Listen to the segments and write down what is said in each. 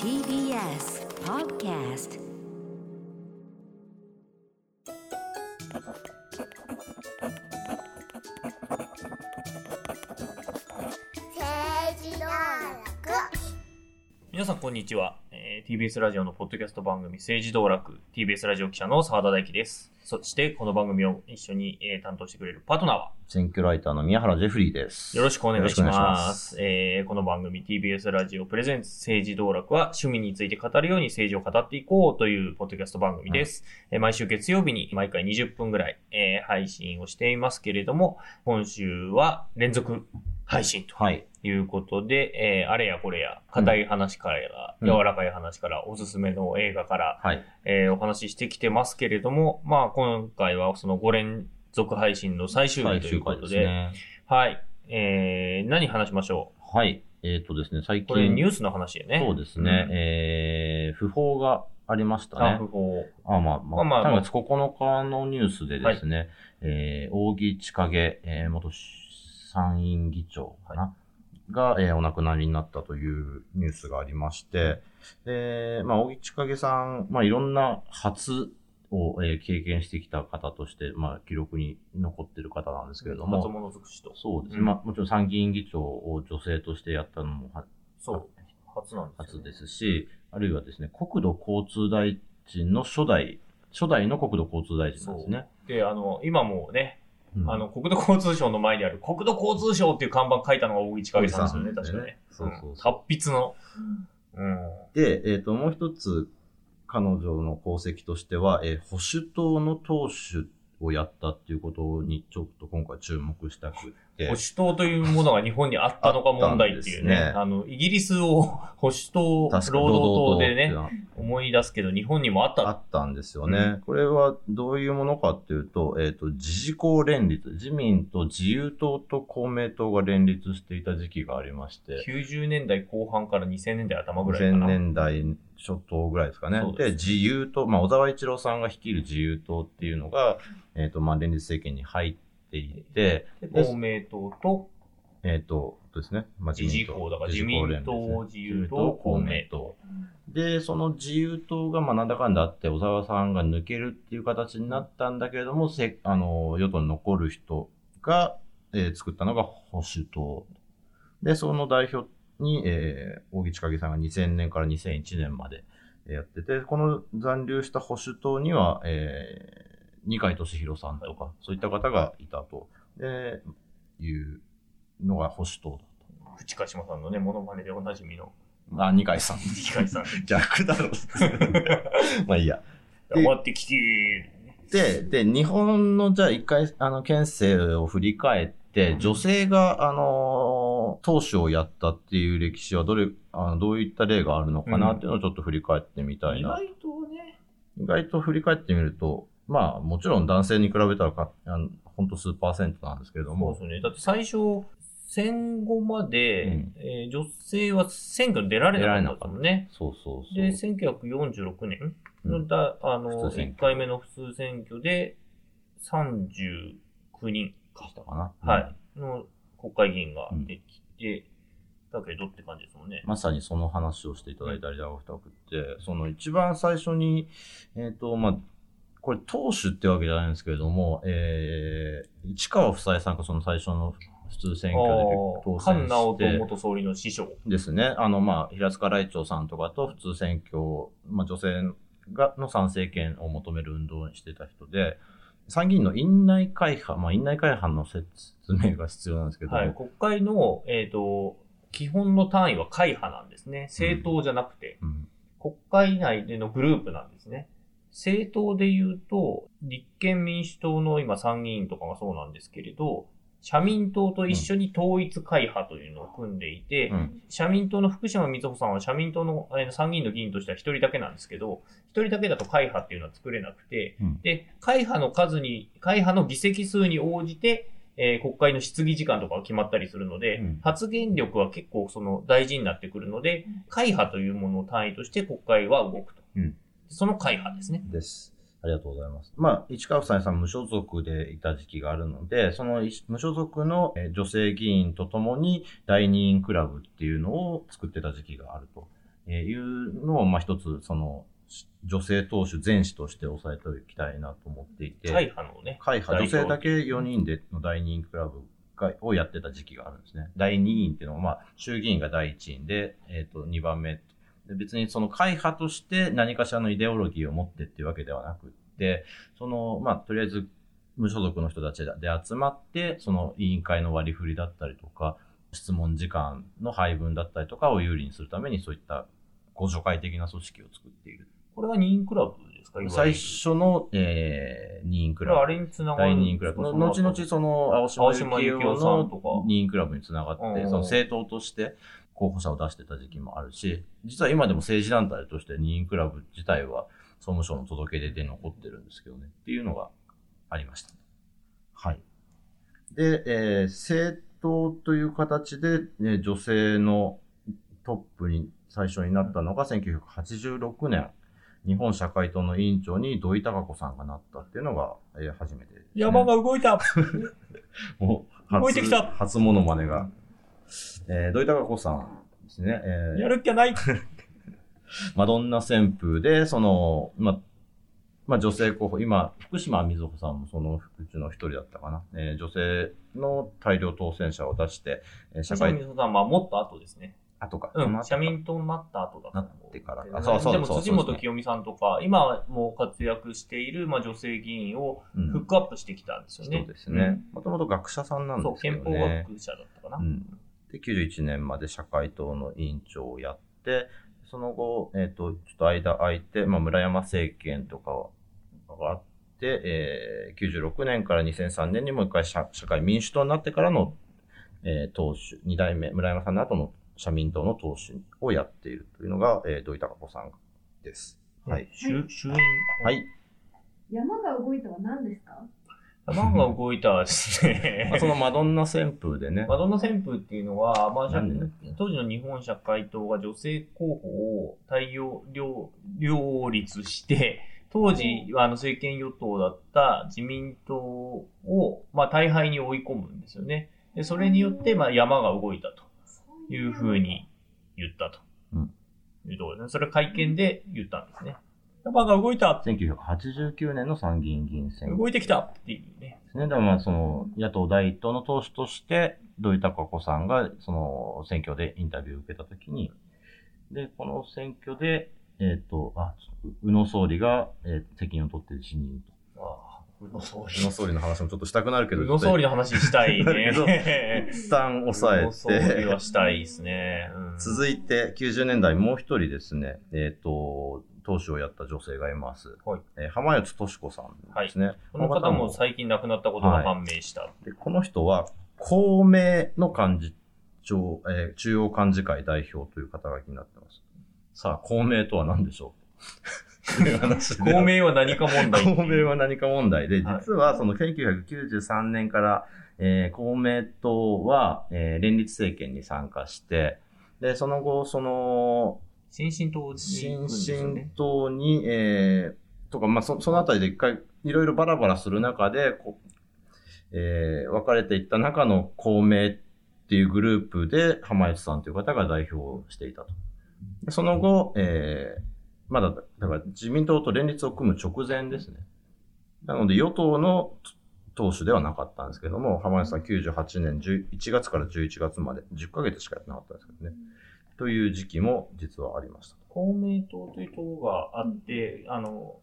TBS Podcast 政治道楽。皆さんこんにちは、えー TBS ラジオのポッドキャスト番組政治道楽 TBS ラジオ記者の澤田大樹です。そしてこの番組を一緒に、えー担当してくれるパートナーは選挙ライターの宮原ジェフリーです。よろしくお願いします。ます。えーこの番組 TBS ラジオプレゼンツ政治道楽は趣味について語るように政治を語っていこうというポッドキャスト番組です、えー毎週月曜日に毎回20分ぐらい、えー配信をしていますけれども今週は連続配信とはい。いうことで、えーあれやこれや、硬い話から、うん柔らかい話から、おすすめの映画から、はい。えーお話ししてきてますけれども、まあ、今回はその5連続配信の最終日ということで、ね。はい。えー、何話しましょはい。えっ、とですね、最う近。これニュースの話やね。そうですね。うんえー、訃報がありましたあ、ね不。法。あ、まあ、まあ、まあまあ3月9日のニュースでですね、えー、扇千景、えー、元参院議長かな、が、えーお亡くなりになったというニュースがありまして、で、まあ、扇千景さん、まあ、いろんな初を、えー経験してきた方として、まあ、記録に残ってる方なんですけれども、初物尽くしと。そうですね。うんまあ、もちろん参議院議長を女性としてやったのもはそう。初なんですよ初ですし、あるいはですね、国土交通大臣の初代、初代の国土交通大臣なんですね。で、あの、今もね、うんあの、国土交通省の前にある国土交通省っていう看板書いたのが大木千景さんですよね、確かね。そうそう達筆の。うん。で、えっ、と、もう一つ、彼女の功績としては、えー保守党の党首をやったっていうことにちょっと今回注目したくて保守。党というものが日本にあったのか問題っていうね。あねあの、イギリスを 保守党、労働党でね、思い出すけど、日本にもあった。あったんですよね。これはどういうものかっていうと、えっ、と、自治公連立、自民と自由党と公明党が連立していた時期がありまして、90年代後半から2000年代頭ぐらいか2000な。年代初頭ぐらいですかね。で自由党、まあ、小沢一郎さんが率いる自由党っていうのが、えっ、と、まあ、連立政権に入っていて、で公明党とえっ、と、ですね。まあ、自治公だから自民党、自由党、公明党。で、その自由党が、まあ、なんだかんだあって、小沢さんが抜けるっていう形になったんだけれども、せあの、与党に残る人が、えー作ったのが保守党。で、その代表に、えー、扇千景さんが2000年から2001年までえーやってて、この残留した保守党には、えー、二階俊博さんとか、そういった方がいたと、で、いうのが保守党だ淵鹿島さんのね、モノマネでおなじみのと。あ、二階さん。二階さん。逆だろ。まあいいや。で終わってきてで、で、日本のじゃあ一回、あの、県政を振り返って、女性が、あの、党首をやったっていう歴史はどれ、あのどういった例があるのかなっていうのをちょっと振り返ってみたいな。意外とね、意外と振り返ってみると、まあ、もちろん男性に比べたらか、あのほんと数パーセントなんですけれどもそうです、ね。だって最初、戦後まで、うんえー女性は選挙に出られなかったもんね。そうそうそう。で、1946年のうんだ、あの、普通選挙1回目の普通選挙で39人か、したかな。はい、の国会議員ができて、だけどって感じですもんね。まさにその話をしていただいたりだしたくって、その一番最初に、えっ、と、まあ、これ党首ってわけじゃないんですけれども、えー、市川夫妻さんがその最初の普通選挙で当選菅直人して、元総理の師匠。ですね、あの、まあ、平塚来長さんとかと普通選挙を、まあ、女性が、の参政権を求める運動をしてた人で、参議院の院内会派、まあ、院内会派の説明が必要なんですけども、はい、国会の、えっ、と、基本の単位は会派なんですね。政党じゃなくて、うん国会内でのグループなんですね。政党で言うと、立憲民主党の今参議院とかがそうなんですけれど、社民党と一緒に統一会派というのを組んでいて、うん社民党の福島光穂さんは社民党のえー参議院の議員としては一人だけなんですけど、一人だけだと会派っていうのは作れなくて、うんで、会派の数に、会派の議席数に応じて、えー国会の質疑時間とかが決まったりするので、うん発言力は結構その大事になってくるので、会派というものを単位として国会は動くと。うんその会派ですね。です。ありがとうございます。まあ、市川房枝さん無所属でいた時期があるので、そのい無所属のえー女性議員とともに第二員クラブっていうのを作ってた時期があるとえーいうのを、まあ一つ、その、女性党首全史として押さえておきたいなと思っていて、会派のね。会派、女性だけ4人での第二員クラブがをやってた時期があるんですね。第二員っていうのは、まあ、衆議院が第一員で、えっ、と、2番目。で別にその会派として何かしらのイデオロギーを持ってっていうわけではなくって、その、まあ、とりあえず、無所属の人たちで集まって、その委員会の割り振りだったりとか、質問時間の配分だったりとかを有利にするために、そういったご助会的な組織を作っている。これが任クラブですか？最初の、えー、二員クラブあ。れにつながる第二員クラブ。の後々その、青島幸男の二員クラブにつながって、うんその政党として候補者を出してた時期もあるし、実は今でも政治団体として二員クラブ自体は総務省の届け出で残ってるんですけどね、っていうのがありました。はい。で、えー政党という形で、ね、女性のトップに最初になったのが1986年、日本社会党の委員長に土井孝子さんがなったっていうのが、えー初めてですね、山が動いた 動いてきた初モノマネが。えー、土井孝子さんですね。えーやるっきゃない マドンナ旋風で、その、ま、まあ、女性候補、今、福島みずほさんもそのうちの一人だったかな。えー女性の大量当選者を出して、えー社会社会、民主党はまあもっと後ですね。後か。うん。社民党になった後だと思うなってからであそうそうでもそう辻元清美さんとか、今はもう活躍している、まあ、女性議員をうんフックアップしてきたんですよね。そうですね。もともと学者さんなんうん。そう、ですけ憲法。学者だったかな。うんで、91年まで社会党の委員長をやって、その後、えっ、と、ちょっと間空いて、まあ、村山政権とかがあって、えー、96年から2003年にもう一回社社会民主党になってからの、えー党首、二代目、村山さんの後の社民党の党首をやっているというのが、えー、土井孝子さんです。はい。衆衆院。はい。山が動いたは何ですか？山が動いたですね まあ、。そのマドンナ旋風でね、マドンナ旋風っていうのは、まあ、当時の日本社会党が女性候補を対応両両立して、当時、あの政権与党だった自民党を、まあ、大敗に追い込むんですよね。で、それによって、まあ、山が動いたというふうに言ったと。うんいうところですね。それ会見で言ったんですね。山が動いた1989年の参議院議員選挙動いてきたっていうね。ですね。でもまあ、その、野党第一党の党首として、土井孝子さんが、その、選挙でインタビューを受けたときに、で、この選挙で、えっ、と、あ、宇野総理が、えー責任を取って辞任と。ああ、宇野総宇野総理の話もちょっとしたくなるけど、宇野総理の話したいね。一旦抑え宇野総理はて、したいですね。うん続いて90年代もう一人ですね、えっ、と、党首をやった女性がいます。はいえー浜内俊子さんですね。この方も最近亡くなったことが判明した。で、この人は、公明の幹事長、えー中央幹事会代表という肩書きになってます。さあ、公明とは何でしょう？公明は何か問題。公明は何か問題で、はい実はその1993年から、えー公明党は、えー連立政権に参加して、で、その後、その、新進党に行くん新進。党に、えー、とか、まあ、そそのあたりで一回、いろいろバラバラする中で、こえー分かれていった中の公明っていうグループで、浜内さんという方が代表していたと。その後、えーまだ、だから自民党と連立を組む直前ですね。なので、与党の党首ではなかったんですけども、浜内さん98年11月から11月まで、10ヶ月しかやってなかったんですけどね。という時期も実はありました。公明党という党があって、あの、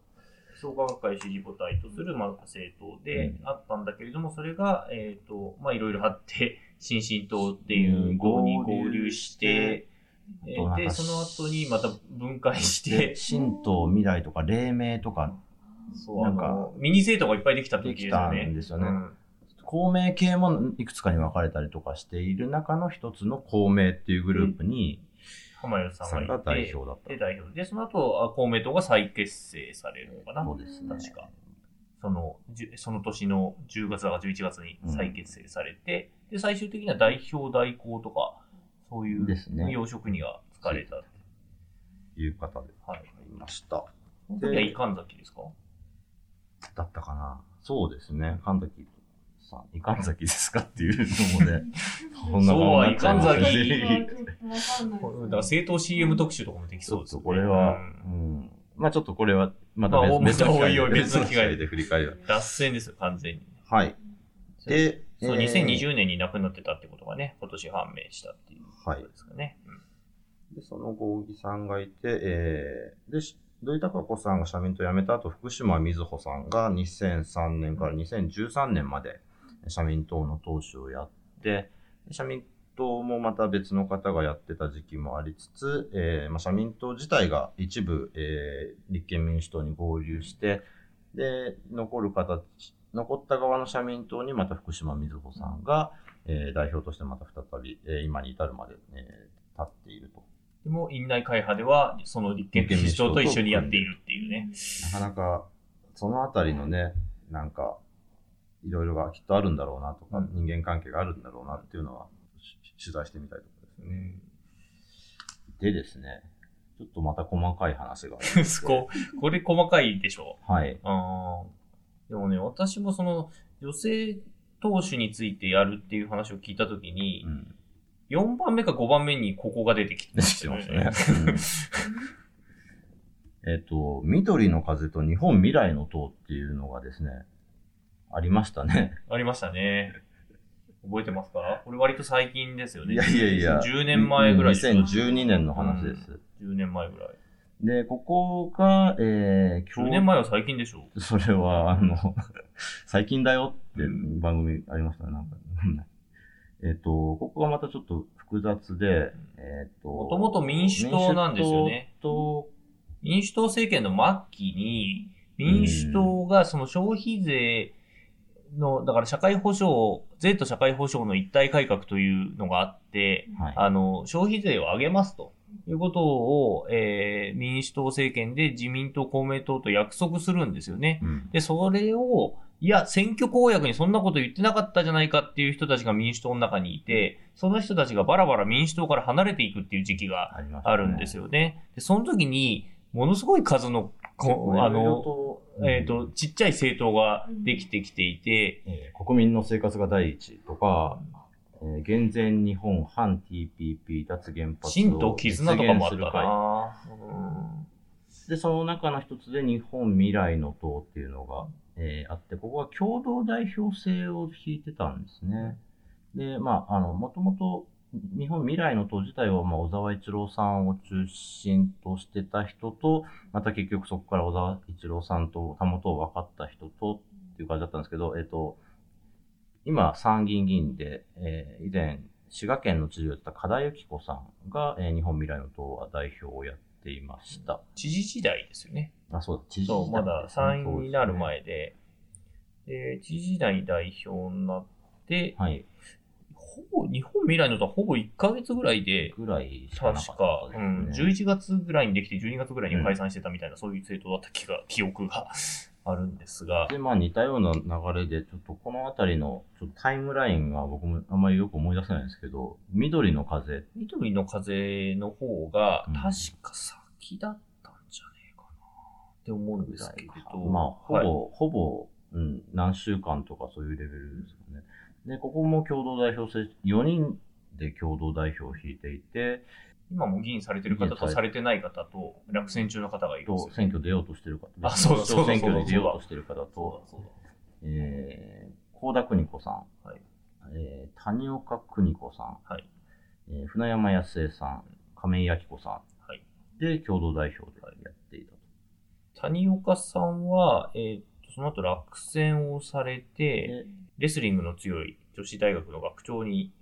創価学会支持母体とする、まあ、政党でうんあったんだけれども、それが、えっ、と、まあ、いろいろあって、新進党っていうんう党に合流して、で、その後にまた分解して、新党未来とか黎明とか、そう、あなんかの、ミニ政党がいっぱいできた時できたですよね。んですよねうん公明系もいくつかに分かれたりとかしている中の一つの公明っていうグループに、浜吉さんが代表だったで、代表で、その後、あ公明党が再結成されるのかな。そうですね。確か。その、その年の10月だか11月に再結成されて、で、最終的には代表代行とか、そういう要職にが疲れた。いう方ではい。ありました。その時は伊神崎ですか？だったかな。そうですね。神崎さん、いかんざきですか？っていうのもね、こんなそうはいかんざきだから政党 CM 特集とかもできそうですね。これは、ううんん。まあちょっとこれは、またまあ別,、別の機会おいおい別の機会で振り返りは。脱線ですよ、完全に。はい。で、そう、えー2020年に亡くなってたってことがね、今年判明したっていうことですかね。うんで、その後、小木さんがいて、えー、で、し土井孝子さんが社民党を辞めた後、福島瑞穂さんが2003年から2013年まで社民党の党首をやって、で社民党もまた別の方がやってた時期もありつつ、えーまあ、社民党自体が一部、えー立憲民主党に合流して、で、残る形、残った側の社民党にまた福島瑞穂さんが、えー代表としてまた再び、えー今に至るまで、えー立っていると。でも、院内会派では、その立憲民主党と一緒にやっているっていうね。なかなか、そのあたりのね、なんか、いろいろがきっとあるんだろうなとか、うん人間関係があるんだろうなっていうのは、し取材してみたいところですね。でですね、ちょっとまた細かい話がありまして ここれ細かいでしょはい。あーでもね、私もその、女性党首についてやるっていう話を聞いたときにう、ん。4番目か5番目にここが出てきてましたね。うん えっと、緑の風と日本未来の党っていうのがですね、ありましたね。ありましたね。覚えてますか？これ割と最近ですよね。いやいやいや。10年前ぐらいですうん2012年の話です。10年前ぐらい。で、ここが、えー、10年前は最近でしょそれは、あの、最近だよって番組ありましたね、なんか。えっと、ここがまたちょっと複雑で、えっと、もともと民主党なんですよね民主党民主党政権の末期に、民主党がその消費税の、だから社会保障、税と社会保障の一体改革というのがあって、と、はい。あの、消費税を上げますということを、えー民主党政権で自民党、公明党と約束するんですよね。うんで、それを、いや、選挙公約にそんなこと言ってなかったじゃないかっていう人たちが民主党の中にいて、その人たちがバラバラ民主党から離れていくっていう時期があるんですよね。で、その時に、ものすごい数の、こあの、えっ、と、ちっちゃい政党ができてきていて、えー国民の生活が第一とか、えー減税日本反 TPP 脱原発を新党絆とかもあった実現する会。なうん。で、その中の一つで日本未来の党っていうのが、えーあって、ここは共同代表制を引いてたんですね。で、まあ、あの、もともと日本未来の党自体は、まあ、小沢一郎さんを中心としてた人と、また結局そこから小沢一郎さんとたもとを分かった人とっていう感じだったんですけど、えっ、と、今、参議院議員で、えー以前、滋賀県の知事をやってた加田幸子さんが、えー日本未来の党は代表をやっていました。知事時代ですよね。あ、そうだ、知事そう、まだ参院になる前で、で、知事時代代表になってはい。ほぼ、日本未来のとはほぼ1ヶ月ぐらいで、ぐらいしかなか確か、うん、ね。11月ぐらいにできて12月ぐらいに解散してたみたいな、そういう政党だった気が、記憶があるんですが、で、まあ似たような流れで、ちょっとこのあたりのちょっとタイムラインが僕もあんまりよく思い出せないんですけど、緑の風、緑の風の方がうん、確か先だったんじゃねえかなって思うんですけれど、まあ、ほぼ、はい。ほぼ、うん、何週間とかそういうレベルですよね。で、ここも共同代表制、4人で共同代表を引いていて、今も議員されてる方とされてない方と、落選中の方がいるんですとよ、選挙出ようとしてる方、あそうだそうだ選挙に出ようとしてる方そうと。えー、高田邦子さん、はい。えー、谷岡邦子さん、はい。えー船山康江さん、亀井明子さん、はい。で共同代表でやっていたと。谷岡さんは、えーとその後落選をされて、でレスリングの強い女子大学の学長に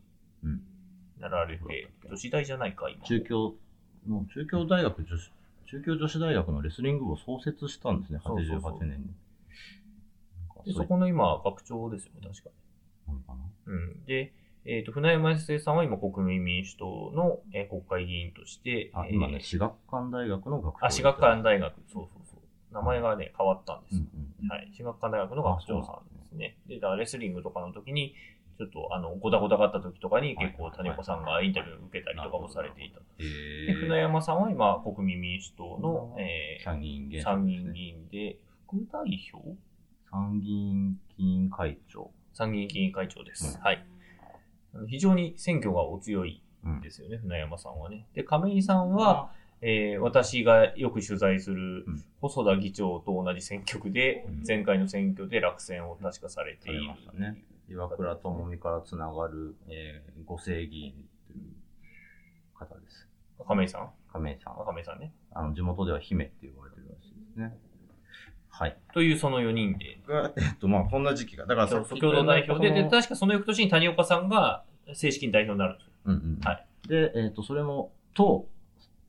うんなられて、女子大じゃないか、今。中京の、中京大学女子、中京女子大学のレスリング部を創設したんですね、そうそうそう88年に。で、そうそこの今、学長ですよね、確かに。うん。で、えっ、と、船山康生さんは今、国民民主党の、えー国会議員として、あ、えー今ね、私学館大学の学長あ、私学館大学、そうそうそう。名前がね、変わったんですよ。うんうんはい。私学館大学の学長さんね。で、だからレスリングとかの時に、ちょっと、あの、ごたごたがあった時とかに、結構、谷岡さんがインタビューを受けたりとかもされていた。えで、船山さんは今、国民民主党の、え参議院議ー、員、参議院議員で、副代表参議院議員会長。参議院議員会長です。うんはい。非常に選挙がお強いうんですよね、船山さんはね。で、亀井さんは、えー私がよく取材するうん細田議長と同じ選挙区で、うん前回の選挙で落選を確かされている。ましたね。岩倉智美からつながる、えー、ご正議員という方です。亀井さん？亀井さんあ。亀井さんね。あの、地元では姫って呼ばれてるらしいですね。はい。というその4人で、が、えっと、まあ、こんな時期が。だからさっき共同代表で、で、確かその翌年に谷岡さんが正式に代表になるんですよ。うんうん。はい。で、えっ、と、それも、と、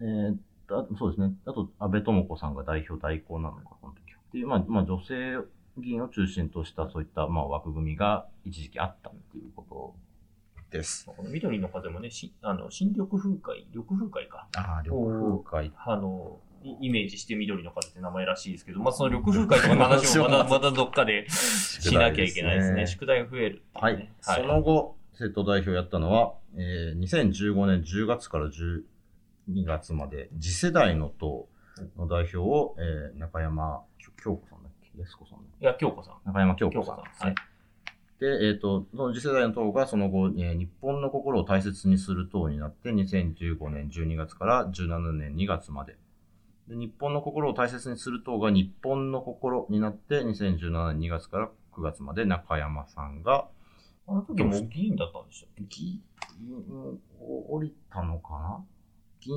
えーあそうですね。あと、安倍智子さんが代表代行なのか、この時は。っていう、まあ、まあ、女性議員を中心とした、そういった、まあ、枠組みが一時期あったっていうことです。この緑の風もね、しあの新緑風会、緑風会か。ああ、緑風会。あの、イイメージして緑の風って名前らしいですけど、まあその緑風会とかの 話もまだ、まだどっかでしなきゃいけないですね。宿題が増えるってはいいうね。。その後、政党代表やったのは、えー、2015年10月から12月まで、次世代の党の代表を、えー、中山京子さんだっけ？安子さんだっいや、京子さん。け中山京京子さん。はい。で、えっ、と、その次世代の党がその後、えー日本の心を大切にする党になって、2015年12月から17年2月まで。で日本の心を大切にする党が日本の心になって、2017年2月から9月まで中山さんが、あの時も議員だったんでしたっけ？議員を降りたのかな？議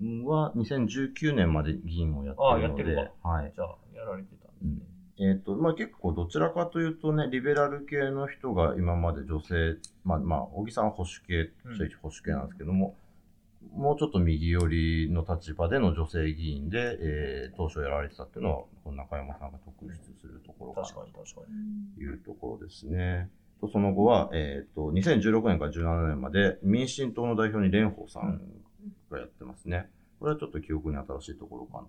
員は2019年まで議員をやってるので、はい。じゃあ、やられてたんですね。えっ、と、まあ、結構どちらかというとね、リベラル系の人が今まで女性、まあ、まあ、小木さんは保守系、保守系なんですけども、もうちょっと右寄りの立場での女性議員で、えー、当初やられてたっていうのは、この中山さんが特筆するところかな確かに確かというところですね。と、その後は、えっ、と、2016年から17年まで民進党の代表に蓮舫さんがやってますね。これはちょっと記憶に新しいところか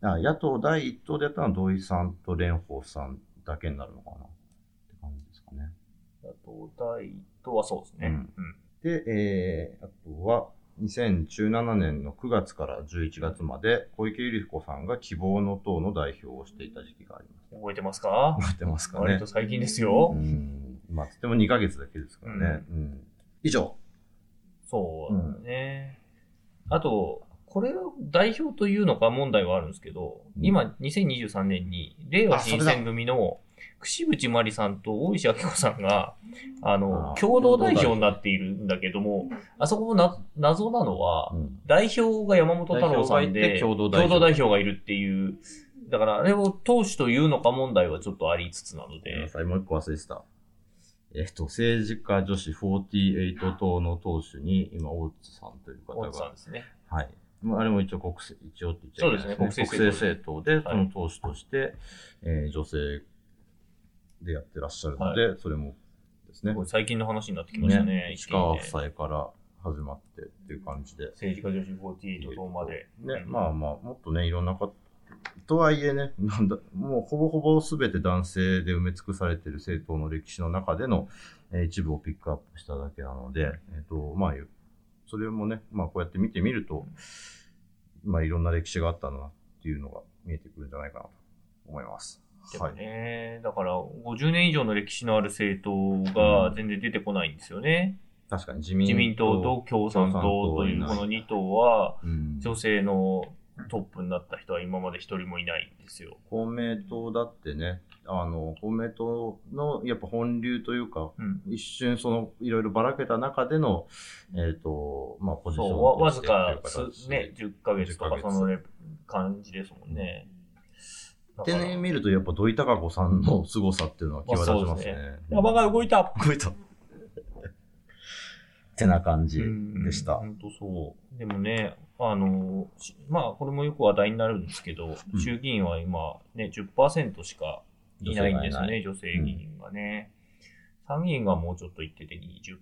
な。あ野党第一党でやったのは土井さんと蓮舫さんだけになるのかなって感じですかね。に。あと、第とはそうですね。うんうん。で、えー、あとは、2017年の9月から11月まで、小池百合子さんが希望の党の代表をしていた時期があります。覚えてますか？覚えてますかね割と。最近ですよう。ん。まあ、つっても2ヶ月だけですからね。うん。以上。そうだね。あと、これを代表というのか問題はあるんですけど、うん今、2023年に、令和新選組の串渕真理さんと大石明子さんが、あの共同代表になっているんだけども、あそこもな謎なのは、うん。代表が山本太郎さんで、て共同代表共同代表がいるっていう、だからあれを党首というのか問題はちょっとありつつなのでもう一個忘れてた。えっと、政治家女子48党の党首に、今、大津さんという方大津さんが、ですね。はい。まああれも一応国政、一応って言っちゃいけないそうですね国政政党で、はいその党首として、えー女性でやってらっしゃるので、それもですね。これ最近の話になってきましたね。石川夫妻から始まってっていう感じで。政治家女子48党まで。ね、うんまあまあ、もっとね、いろんな方、とはいえね、なんだ、もうほぼほぼ全て男性で埋め尽くされている政党の歴史の中での、えー一部をピックアップしただけなので、えっ、と、まあ、それもね、まあこうやって見てみると、まあいろんな歴史があったなっていうのが見えてくるんじゃないかなと思います。でもはい。ね、だから50年以上の歴史のある政党が全然出てこないんですよね。確かに自民党と共産党というこの2党は、うん女性のトップになった人は今まで一人もいないんですよ。公明党だってね、あの、公明党のやっぱ本流というか、うん。一瞬そのいろいろばらけた中での、えっ、と、まあポジションそう、わわずかね、10ヶ月と10ヶ月かそのレ感じですもんね。だからでね、見るとやっぱ土井孝子さんの凄さっていうのは際立ちますね。山が動いた動いた。ってな感じでした。本当そう。でもね、あの、しまあ、これもよく話題になるんですけど、うん衆議院は今、ね、10%しかいないんですよね、女女性議員がね。参議院がもうちょっといってて20%、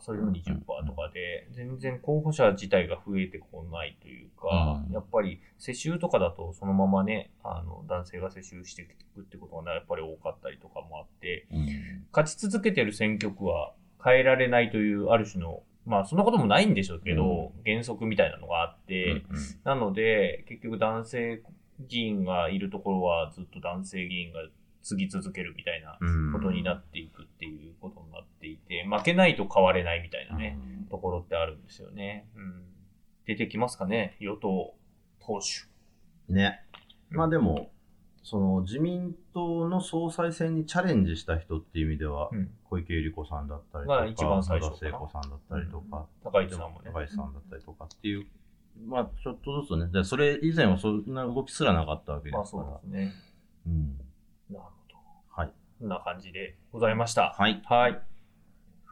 それでも20%とかで、全然候補者自体が増えてこないというか、うんやっぱり世襲とかだとそのままね、あの、男性が世襲していくってことがやっぱり多かったりとかもあって、うん勝ち続けてる選挙区は変えられないという、ある種の、まあそんなこともないんでしょうけど、原則みたいなのがあって、なので、結局男性議員がいるところはずっと男性議員が継ぎ続けるみたいなうんことになっていくっていうことになっていて、負けないと変われないみたいなね、うんところってあるんですよね。うん。出てきますかね、与党党首。ね。まあでも、その自民党の総裁選にチャレンジした人っていう意味では、うん。小池百合子さんだったりとか、まあ一番最初聖子さんだったりとか、高市さんもね。高市さんだったりとかっていう、まあちょっとずつね、でそれ以前はそんな動きすらなかったわけですから。まあそうですね。うん。なるほど。はい。こんな感じでございました。はい。はい。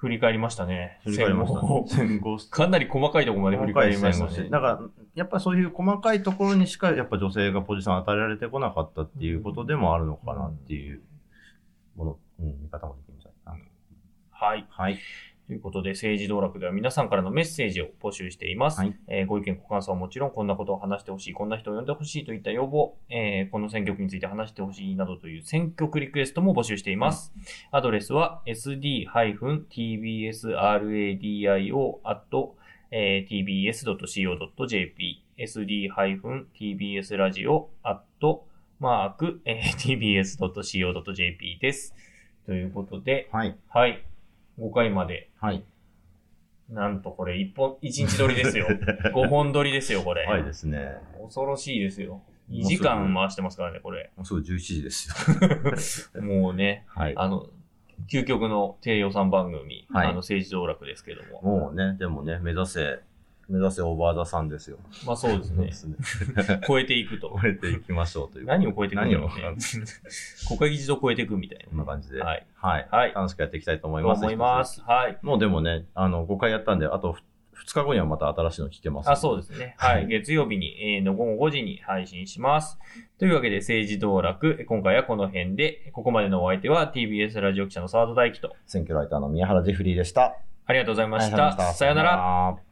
振り返りましたね。振り返りました かなり細かいところまで振り返りましたね。だから、やっぱりそういう細かいところにしか、やっぱ女性がポジション与えられてこなかったっていうことでもあるのかなっていうもの、うん、見方もできるんじゃないかな。はい。はい。ということで、政治道楽では皆さんからのメッセージを募集しています。はいえーご意見、ご感想はもちろん、こんなことを話してほしい、こんな人を呼んでほしいといった要望、えーこの選挙区について話してほしいなどという選挙区リクエストも募集しています。アドレスは sd-tbsradio.tbs.co.jp sd-tbsradio. マーク、えー tbs.co.jp です。ということで、はい。はい。5回まではい。なんとこれ一本、一日撮りですよ。5本撮りですよ、これ。はいですね。恐ろしいですよ。2もうすぐ時間回してますからね、これ。もうすぐ11時ですよ。もうね、はい。あの、究極の低予算番組、はいあの政治道楽ですけども。もうね、でもね、目指せ、目指せオーバーザさんですよ。まあそうですね。すね。超えていくと。超えていきましょうという。何を超えていくんだろうね何を。国会議事堂超えていくみたいこんな感じで。な。ははい。い。はい。はい楽しくやっていきたいと思いとます。思います。はい。もうでもね、あの、5回やったんで、あと2日後にはまた新しいの聞けます。あ、そうですね。はい。月曜日に、えーの午後5時に配信します。というわけで、政治道楽、今回はこの辺で、ここまでのお相手は TBS ラジオ記者の澤田大樹と、選挙ライターの宮原ジェフリーでした。ありがとうございましありがとうございた。まさよなら。ら。